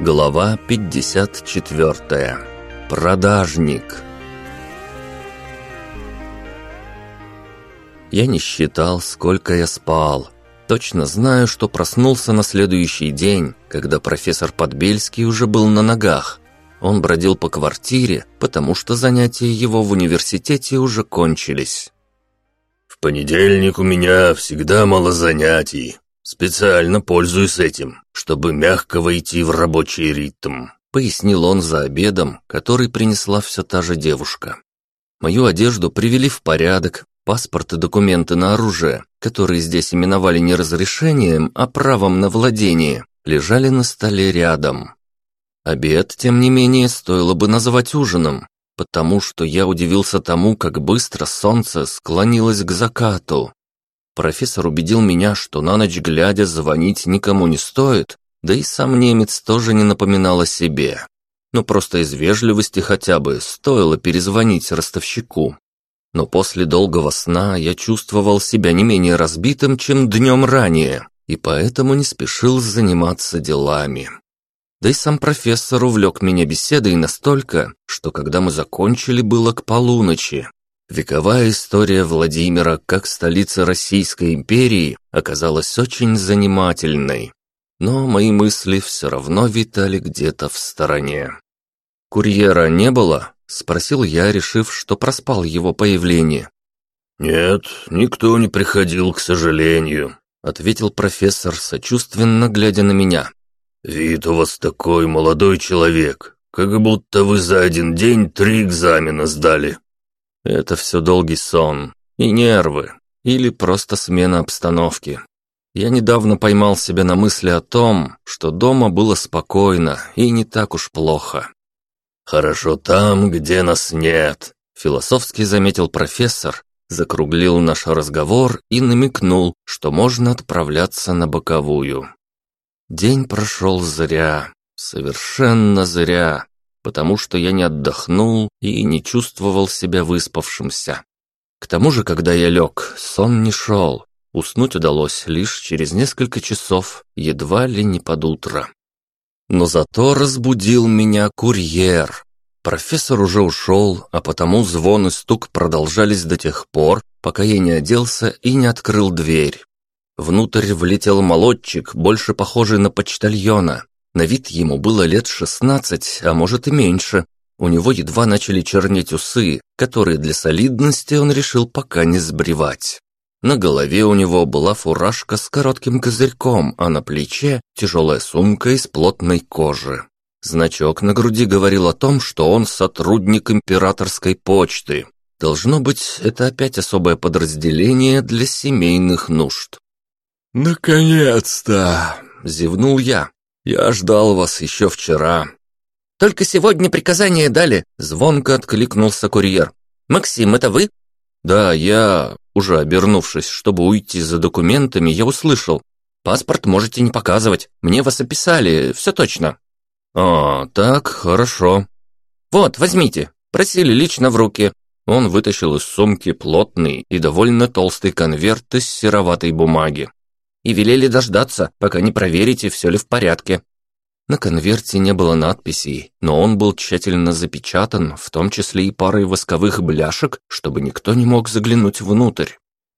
Глава 54. Продажник. Я не считал, сколько я спал. Точно знаю, что проснулся на следующий день, когда профессор Подбельский уже был на ногах. Он бродил по квартире, потому что занятия его в университете уже кончились. «В понедельник у меня всегда мало занятий. Специально пользуюсь этим, чтобы мягко войти в рабочий ритм», пояснил он за обедом, который принесла все та же девушка. Мою одежду привели в порядок, паспорт и документы на оружие, которые здесь именовали не разрешением, а правом на владение, лежали на столе рядом. Обед, тем не менее, стоило бы называть ужином, потому что я удивился тому, как быстро солнце склонилось к закату. Профессор убедил меня, что на ночь глядя звонить никому не стоит, да и сам немец тоже не напоминал о себе. Но просто из вежливости хотя бы стоило перезвонить ростовщику. Но после долгого сна я чувствовал себя не менее разбитым, чем днем ранее, и поэтому не спешил заниматься делами. Да и сам профессор увлек меня беседой настолько, что когда мы закончили, было к полуночи. Вековая история Владимира как столицы Российской империи оказалась очень занимательной. Но мои мысли все равно витали где-то в стороне. «Курьера не было?» – спросил я, решив, что проспал его появление. «Нет, никто не приходил, к сожалению», – ответил профессор, сочувственно глядя на меня. «Вид у вас такой молодой человек, как будто вы за один день три экзамена сдали». «Это все долгий сон и нервы, или просто смена обстановки. Я недавно поймал себя на мысли о том, что дома было спокойно и не так уж плохо». «Хорошо там, где нас нет», — философски заметил профессор, закруглил наш разговор и намекнул, что можно отправляться на боковую. День прошел зря, совершенно зря, потому что я не отдохнул и не чувствовал себя выспавшимся. К тому же, когда я лег, сон не шел. Уснуть удалось лишь через несколько часов, едва ли не под утро. Но зато разбудил меня курьер. Профессор уже ушел, а потому звон и стук продолжались до тех пор, пока я не оделся и не открыл дверь. Внутрь влетел молодчик, больше похожий на почтальона. На вид ему было лет шестнадцать, а может и меньше. У него едва начали чернеть усы, которые для солидности он решил пока не сбривать. На голове у него была фуражка с коротким козырьком, а на плече тяжелая сумка из плотной кожи. Значок на груди говорил о том, что он сотрудник императорской почты. Должно быть, это опять особое подразделение для семейных нужд. «Наконец-то!» — зевнул я. «Я ждал вас еще вчера». «Только сегодня приказание дали», — звонко откликнулся курьер. «Максим, это вы?» «Да, я...» Уже обернувшись, чтобы уйти за документами, я услышал. «Паспорт можете не показывать. Мне вас описали, все точно». «А, так, хорошо». «Вот, возьмите. Просили лично в руки». Он вытащил из сумки плотный и довольно толстый конверт из сероватой бумаги и велели дождаться, пока не проверите, все ли в порядке». На конверте не было надписей, но он был тщательно запечатан, в том числе и парой восковых бляшек, чтобы никто не мог заглянуть внутрь.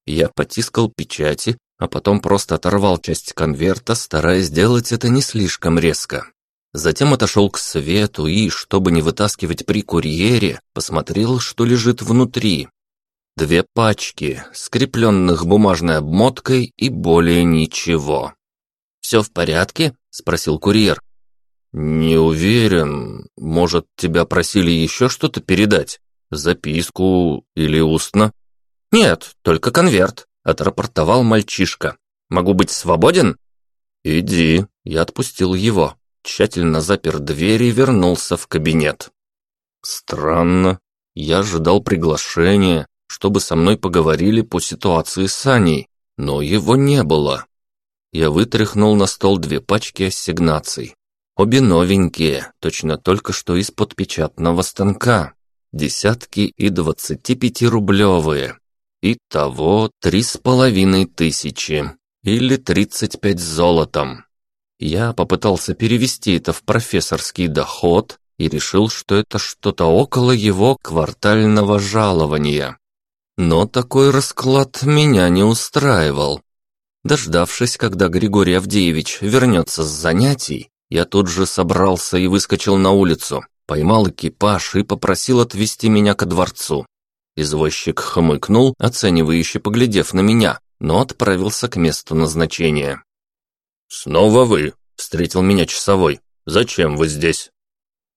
Я потискал печати, а потом просто оторвал часть конверта, стараясь сделать это не слишком резко. Затем отошел к свету и, чтобы не вытаскивать при курьере, посмотрел, что лежит внутри. Две пачки, скрепленных бумажной обмоткой и более ничего. «Все в порядке?» – спросил курьер. «Не уверен. Может, тебя просили еще что-то передать? Записку или устно?» «Нет, только конверт», – отрапортовал мальчишка. «Могу быть свободен?» «Иди». Я отпустил его, тщательно запер дверь и вернулся в кабинет. Странно. Я ожидал приглашения, чтобы со мной поговорили по ситуации с Аней, но его не было. Я вытряхнул на стол две пачки ассигнаций. Обе новенькие, точно только что из-под печатного станка. Десятки и двадцати пяти рублевые. Итого три с половиной тысячи. Или тридцать пять золотом. Я попытался перевести это в профессорский доход и решил, что это что-то около его квартального жалования. Но такой расклад меня не устраивал. Дождавшись, когда Григорий Авдеевич вернется с занятий, я тут же собрался и выскочил на улицу, поймал экипаж и попросил отвезти меня ко дворцу. Извозчик хмыкнул, оценивающе поглядев на меня, но отправился к месту назначения. «Снова вы?» – встретил меня часовой. «Зачем вы здесь?»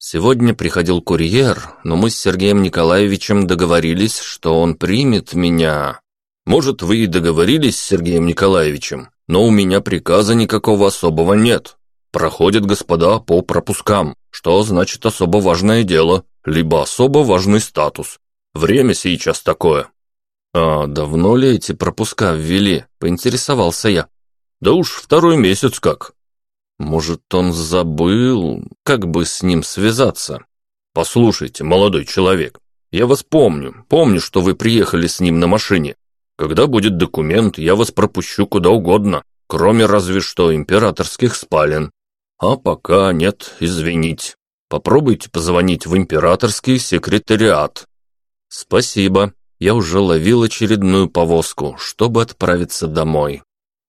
Сегодня приходил курьер, но мы с Сергеем Николаевичем договорились, что он примет меня. Может, вы и договорились с Сергеем Николаевичем, но у меня приказа никакого особого нет. Проходят господа по пропускам, что значит особо важное дело, либо особо важный статус. Время сейчас такое. А давно ли эти пропуска ввели? Поинтересовался я. Да уж второй месяц как. Может, он забыл, как бы с ним связаться? Послушайте, молодой человек, я вас помню, помню, что вы приехали с ним на машине. Когда будет документ, я вас пропущу куда угодно, кроме разве что императорских спален. А пока нет, извините. Попробуйте позвонить в императорский секретариат. Спасибо, я уже ловил очередную повозку, чтобы отправиться домой.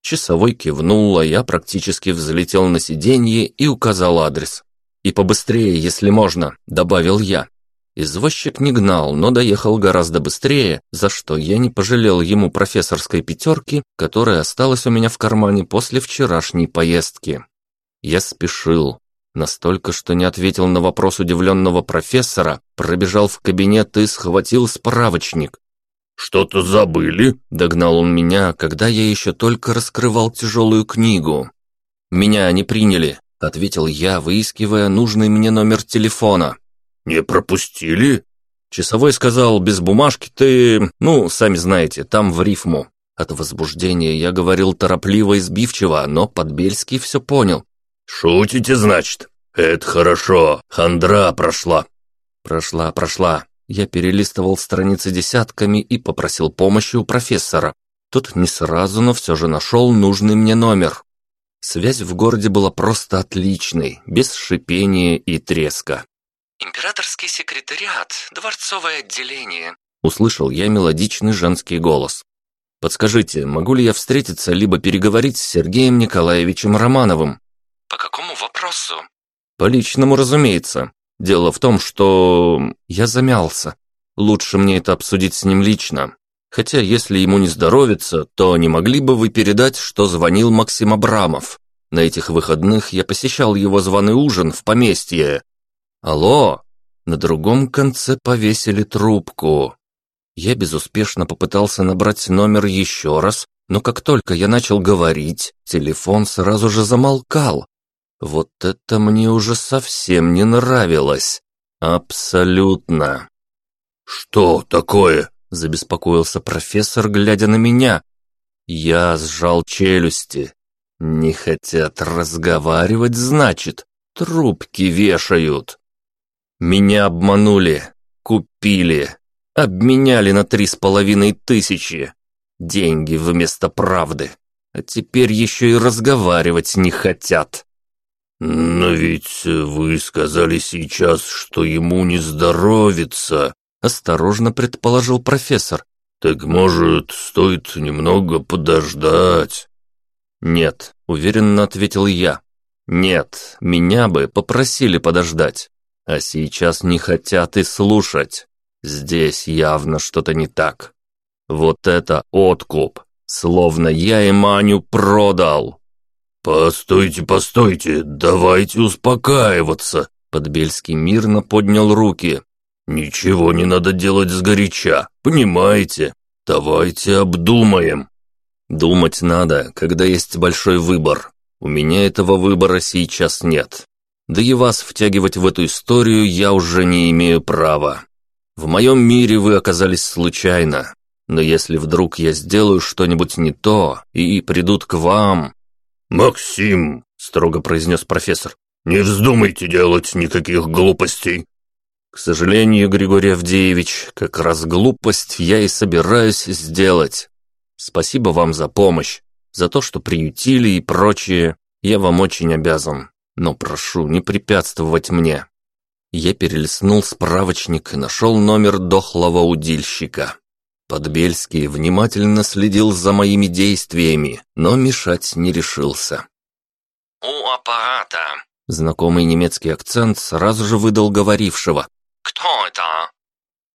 Часовой кивнул, а я практически взлетел на сиденье и указал адрес. «И побыстрее, если можно», — добавил я. Извозчик не гнал, но доехал гораздо быстрее, за что я не пожалел ему профессорской пятерки, которая осталась у меня в кармане после вчерашней поездки. Я спешил. Настолько, что не ответил на вопрос удивленного профессора, пробежал в кабинет и схватил справочник. «Что-то забыли?» – догнал он меня, когда я еще только раскрывал тяжелую книгу. «Меня не приняли», – ответил я, выискивая нужный мне номер телефона. «Не пропустили?» Часовой сказал, без бумажки ты... Ну, сами знаете, там в рифму. От возбуждения я говорил торопливо и сбивчиво, но Подбельский все понял. «Шутите, значит? Это хорошо, хандра прошла». «Прошла, прошла. Я перелистывал страницы десятками и попросил помощи у профессора. Тот не сразу, но все же нашел нужный мне номер. Связь в городе была просто отличной, без шипения и треска. «Императорский секретариат, дворцовое отделение», услышал я мелодичный женский голос. «Подскажите, могу ли я встретиться либо переговорить с Сергеем Николаевичем Романовым?» «По какому вопросу?» «По личному, разумеется. Дело в том, что я замялся. Лучше мне это обсудить с ним лично. Хотя, если ему не здоровится, то не могли бы вы передать, что звонил Максим Абрамов? На этих выходных я посещал его званый ужин в поместье. Алло! На другом конце повесили трубку. Я безуспешно попытался набрать номер еще раз, но как только я начал говорить, телефон сразу же замолкал. Вот это мне уже совсем не нравилось. Абсолютно. «Что такое?» – забеспокоился профессор, глядя на меня. Я сжал челюсти. Не хотят разговаривать, значит, трубки вешают. Меня обманули, купили, обменяли на три с половиной тысячи. Деньги вместо правды. А теперь еще и разговаривать не хотят. «Но ведь вы сказали сейчас, что ему не здоровится», — осторожно предположил профессор. «Так, может, стоит немного подождать?» «Нет», — уверенно ответил я. «Нет, меня бы попросили подождать, а сейчас не хотят и слушать. Здесь явно что-то не так. Вот это откуп, словно я и Маню продал». «Постойте, постойте, давайте успокаиваться!» Подбельский мирно поднял руки. «Ничего не надо делать сгоряча, понимаете? Давайте обдумаем». «Думать надо, когда есть большой выбор. У меня этого выбора сейчас нет. Да и вас втягивать в эту историю я уже не имею права. В моем мире вы оказались случайно. Но если вдруг я сделаю что-нибудь не то и придут к вам, «Максим», — строго произнес профессор, — «не вздумайте делать никаких глупостей». «К сожалению, Григорий Авдеевич, как раз глупость я и собираюсь сделать. Спасибо вам за помощь, за то, что приютили и прочее. Я вам очень обязан, но прошу не препятствовать мне». Я перелистнул справочник и нашел номер дохлого удильщика. Подбельский внимательно следил за моими действиями, но мешать не решился. «У аппарата». Знакомый немецкий акцент сразу же выдал говорившего. «Кто это?»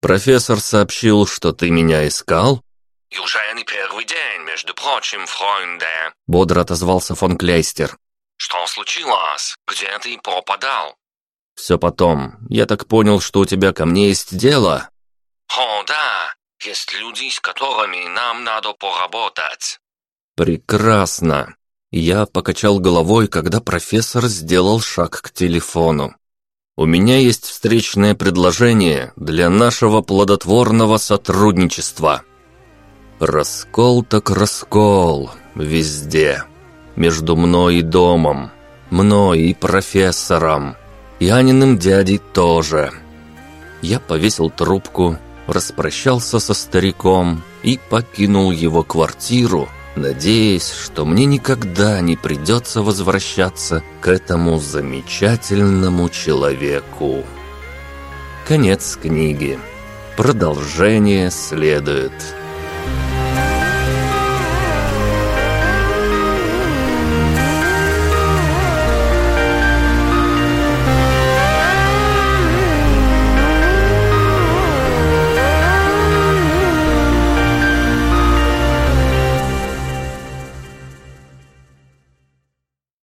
«Профессор сообщил, что ты меня искал?» «И уже не первый день, между прочим, фройнде». Бодро отозвался фон Кляйстер. «Что случилось? Где ты пропадал?» «Все потом. Я так понял, что у тебя ко мне есть дело?» «О, да. Есть люди, с которыми нам надо поработать». «Прекрасно». Я покачал головой, когда профессор сделал шаг к телефону. «У меня есть встречное предложение для нашего плодотворного сотрудничества». Раскол так раскол везде. Между мной и домом, мной и профессором. И Аниным дядей тоже. Я повесил трубку, распрощался со стариком и покинул его квартиру, надеясь, что мне никогда не придется возвращаться к этому замечательному человеку. Конец книги. Продолжение следует.